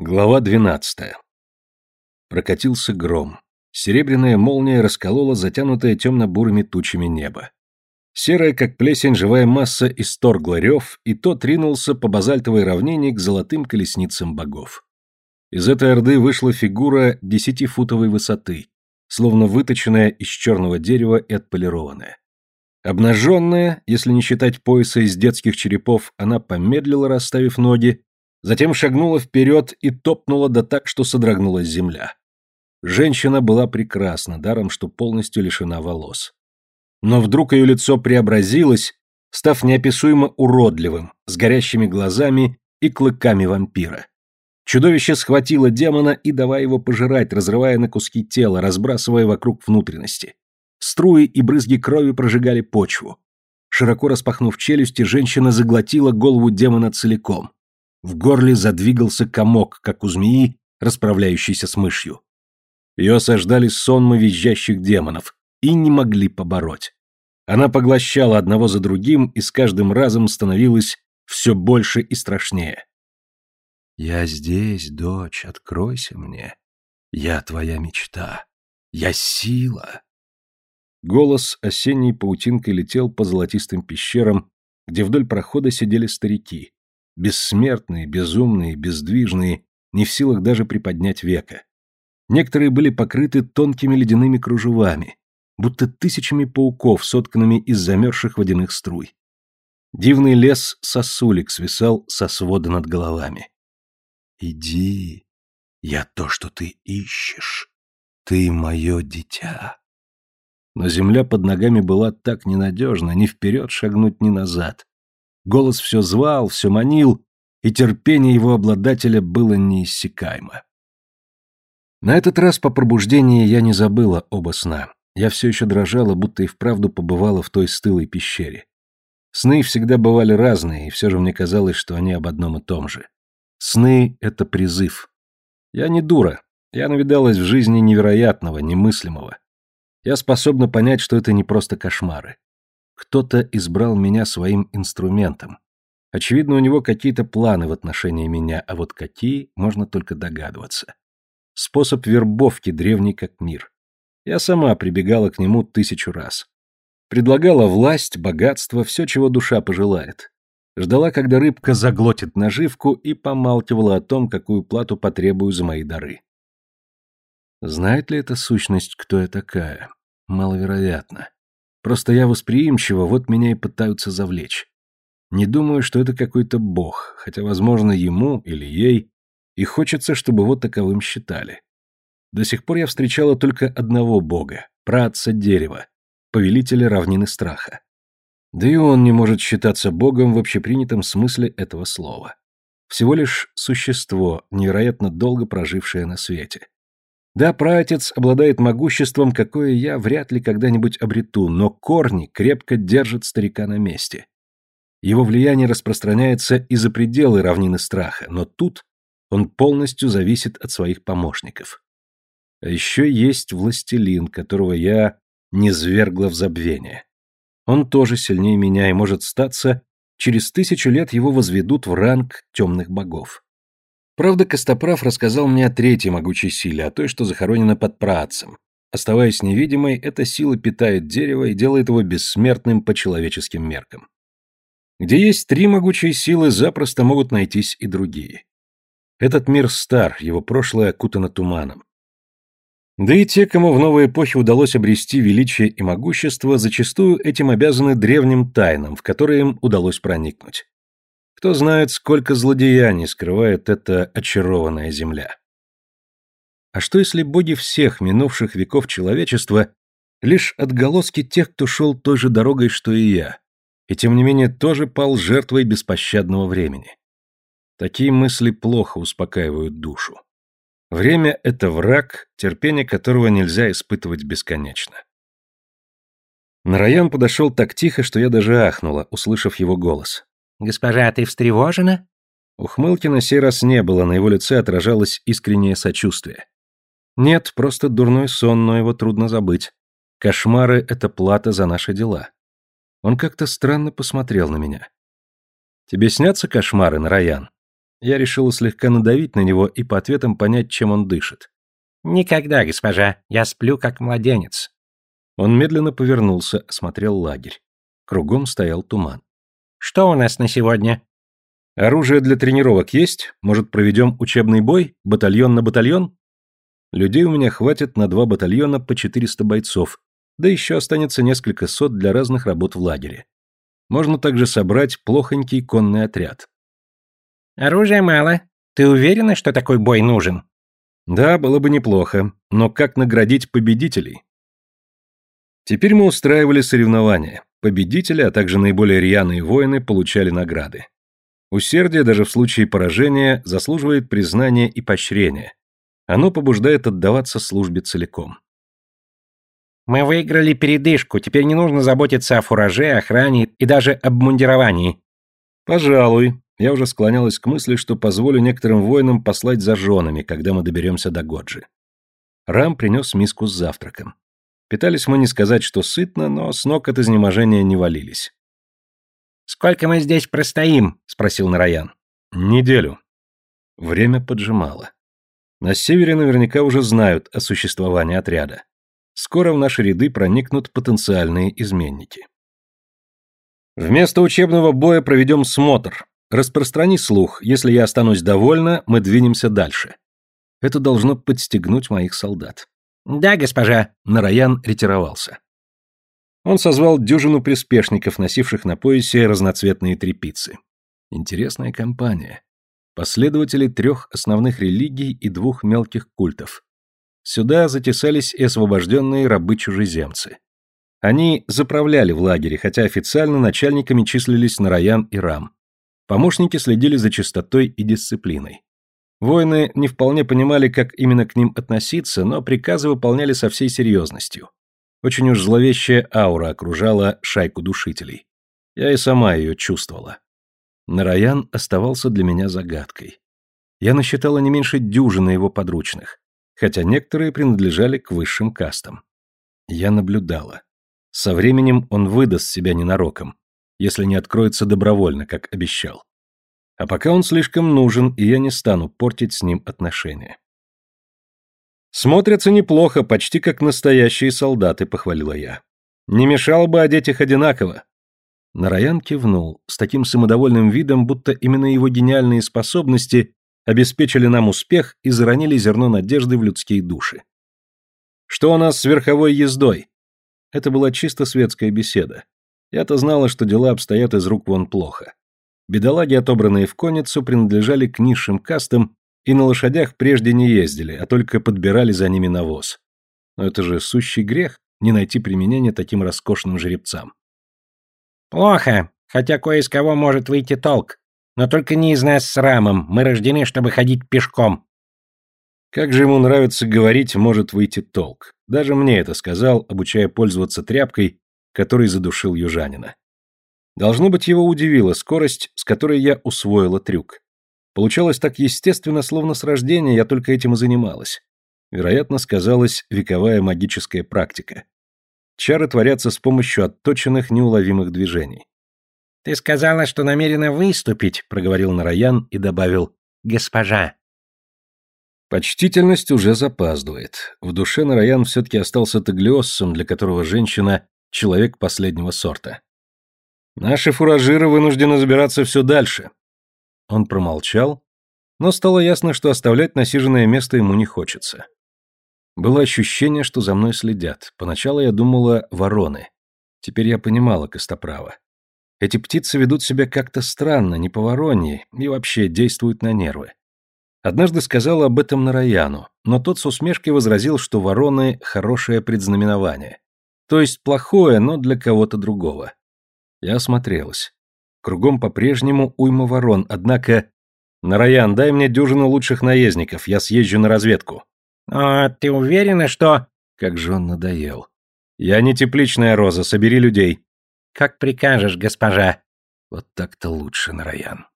Глава двенадцатая. Прокатился гром. Серебряная молния расколола затянутое темно-бурыми тучами небо. Серая, как плесень, живая масса исторгла рев, и тот ринулся по базальтовой равнине к золотым колесницам богов. Из этой орды вышла фигура десятифутовой высоты, словно выточенная из черного дерева и отполированная. Обнаженная, если не считать пояса из детских черепов, она помедлила, расставив ноги, затем шагнула вперед и топнула да так, что содрогнулась земля. Женщина была прекрасна, даром, что полностью лишена волос. Но вдруг ее лицо преобразилось, став неописуемо уродливым, с горящими глазами и клыками вампира. Чудовище схватило демона и давая его пожирать, разрывая на куски тела, разбрасывая вокруг внутренности. Струи и брызги крови прожигали почву. Широко распахнув челюсти, женщина заглотила голову демона целиком. В горле задвигался комок, как у змеи, расправляющейся с мышью. Ее осаждали сонмы визжащих демонов и не могли побороть. Она поглощала одного за другим и с каждым разом становилась все больше и страшнее. «Я здесь, дочь, откройся мне. Я твоя мечта. Я сила». Голос осенней паутинкой летел по золотистым пещерам, где вдоль прохода сидели старики, бессмертные, безумные, бездвижные, не в силах даже приподнять века. Некоторые были покрыты тонкими ледяными кружевами, будто тысячами пауков, сотканными из замерзших водяных струй. Дивный лес сосулек свисал со свода над головами. «Иди, я то, что ты ищешь. Ты мое дитя». Но земля под ногами была так ненадежна, ни вперед шагнуть, ни назад. Голос все звал, все манил, и терпение его обладателя было неиссякаемо. На этот раз по пробуждении я не забыла оба сна. Я все еще дрожала, будто и вправду побывала в той стылой пещере. Сны всегда бывали разные, и все же мне казалось, что они об одном и том же. Сны — это призыв. Я не дура. Я навидалась в жизни невероятного, немыслимого. Я способна понять, что это не просто кошмары. Кто-то избрал меня своим инструментом. Очевидно, у него какие-то планы в отношении меня, а вот какие, можно только догадываться. Способ вербовки древний как мир. Я сама прибегала к нему тысячу раз. Предлагала власть, богатство, все, чего душа пожелает. Ждала, когда рыбка заглотит наживку и помалкивала о том, какую плату потребую за мои дары. Знает ли эта сущность, кто я такая? Маловероятно. Просто я восприимчива, вот меня и пытаются завлечь. Не думаю, что это какой-то бог, хотя, возможно, ему или ей и хочется, чтобы его таковым считали. До сих пор я встречала только одного бога, праотца дерева, повелителя равнины страха. Да и он не может считаться богом в общепринятом смысле этого слова. Всего лишь существо, невероятно долго прожившее на свете. Да, праотец обладает могуществом, какое я вряд ли когда-нибудь обрету, но корни крепко держат старика на месте. Его влияние распространяется и за пределы равнины страха, но тут он полностью зависит от своих помощников. А еще есть властелин, которого я не свергла в забвение. Он тоже сильнее меня и может статься, через тысячу лет его возведут в ранг темных богов. Правда, Костоправ рассказал мне о третьей могучей силе, о той, что захоронена под працем. Оставаясь невидимой, эта сила питает дерево и делает его бессмертным по человеческим меркам. Где есть три могучие силы, запросто могут найтись и другие. Этот мир стар, его прошлое окутано туманом. Да и те, кому в новой эпохе удалось обрести величие и могущество, зачастую этим обязаны древним тайнам, в которые им удалось проникнуть. Кто знает, сколько злодеяний скрывает эта очарованная земля. А что если боги всех минувших веков человечества лишь отголоски тех, кто шел той же дорогой, что и я, и тем не менее тоже пал жертвой беспощадного времени? Такие мысли плохо успокаивают душу. Время — это враг, терпение которого нельзя испытывать бесконечно. Нараян подошел так тихо, что я даже ахнула, услышав его голос. «Госпожа, ты встревожена?» Ухмылки на сей раз не было, на его лице отражалось искреннее сочувствие. «Нет, просто дурной сон, но его трудно забыть. Кошмары — это плата за наши дела». Он как-то странно посмотрел на меня. «Тебе снятся кошмары, Нараян?» Я решила слегка надавить на него и по ответам понять, чем он дышит. «Никогда, госпожа. Я сплю, как младенец». Он медленно повернулся, осмотрел лагерь. Кругом стоял туман. «Что у нас на сегодня?» «Оружие для тренировок есть? Может, проведем учебный бой? Батальон на батальон?» Людей у меня хватит на два батальона по 400 бойцов, да еще останется несколько сот для разных работ в лагере. Можно также собрать плохонький конный отряд. «Оружия мало. Ты уверена, что такой бой нужен?» Да, было бы неплохо, но как наградить победителей? Теперь мы устраивали соревнования. Победители, а также наиболее рьяные воины получали награды. Усердие даже в случае поражения заслуживает признания и поощрения. Оно побуждает отдаваться службе целиком. Мы выиграли передышку, теперь не нужно заботиться о фураже, охране и даже обмундировании. Пожалуй. Я уже склонялась к мысли, что позволю некоторым воинам послать за женами, когда мы доберемся до Годжи. Рам принес миску с завтраком. Питались мы не сказать, что сытно, но с ног от изнеможения не валились. «Сколько мы здесь простоим?» — спросил Нараян. «Неделю». Время поджимало. На севере наверняка уже знают о существовании отряда. Скоро в наши ряды проникнут потенциальные изменники. Вместо учебного боя проведем смотр. Распространи слух. Если я останусь довольна, мы двинемся дальше. Это должно подстегнуть моих солдат. Да, госпожа. Нараян ретировался. Он созвал дюжину приспешников, носивших на поясе разноцветные трепицы. Интересная компания. Последователи трех основных религий и двух мелких культов. Сюда затесались и освобожденные рабы-чужеземцы. Они заправляли в лагере, хотя официально начальниками числились Нараян и Рам. Помощники следили за чистотой и дисциплиной. Воины не вполне понимали, как именно к ним относиться, но приказы выполняли со всей серьезностью. Очень уж зловещая аура окружала шайку душителей. Я и сама ее чувствовала. Нараян оставался для меня загадкой. Я насчитала не меньше дюжины его подручных хотя некоторые принадлежали к высшим кастам. Я наблюдала. Со временем он выдаст себя ненароком, если не откроется добровольно, как обещал. А пока он слишком нужен, и я не стану портить с ним отношения. «Смотрятся неплохо, почти как настоящие солдаты», — похвалила я. «Не мешало бы одеть их одинаково». Нараян кивнул, с таким самодовольным видом, будто именно его гениальные способности обеспечили нам успех и заронили зерно надежды в людские души. Что у нас с верховой ездой? Это была чисто светская беседа. Я-то знала, что дела обстоят из рук вон плохо. Бедолаги, отобранные в конницу, принадлежали к низшим кастам и на лошадях прежде не ездили, а только подбирали за ними навоз. Но это же сущий грех не найти применения таким роскошным жеребцам. «Плохо, хотя кое из кого может выйти толк», но только не из нас с Рамом. Мы рождены, чтобы ходить пешком. Как же ему нравится говорить, может выйти толк. Даже мне это сказал, обучая пользоваться тряпкой, который задушил южанина. Должно быть, его удивила скорость, с которой я усвоила трюк. Получалось так естественно, словно с рождения я только этим и занималась. Вероятно, сказалась вековая магическая практика. Чары творятся с помощью отточенных неуловимых движений. «Ты сказала, что намерена выступить», — проговорил Нараян и добавил «госпожа». Почтительность уже запаздывает. В душе Нараян все-таки остался таглиоссом, для которого женщина — человек последнего сорта. Наши фуражиры вынуждены забираться все дальше. Он промолчал, но стало ясно, что оставлять насиженное место ему не хочется. Было ощущение, что за мной следят. Поначалу я думала вороны. Теперь я понимала Костоправа. Эти птицы ведут себя как-то странно, не по воронье, и вообще действуют на нервы. Однажды сказала об этом Нараяну, но тот с усмешкой возразил, что вороны – хорошее предзнаменование. То есть плохое, но для кого-то другого. Я осмотрелась. Кругом по-прежнему уйма ворон, однако... «Нараян, дай мне дюжину лучших наездников, я съезжу на разведку». «А ты уверена, что...» Как же он надоел. «Я не тепличная роза, собери людей». «Как прикажешь, госпожа». Вот так-то лучше, Нараян.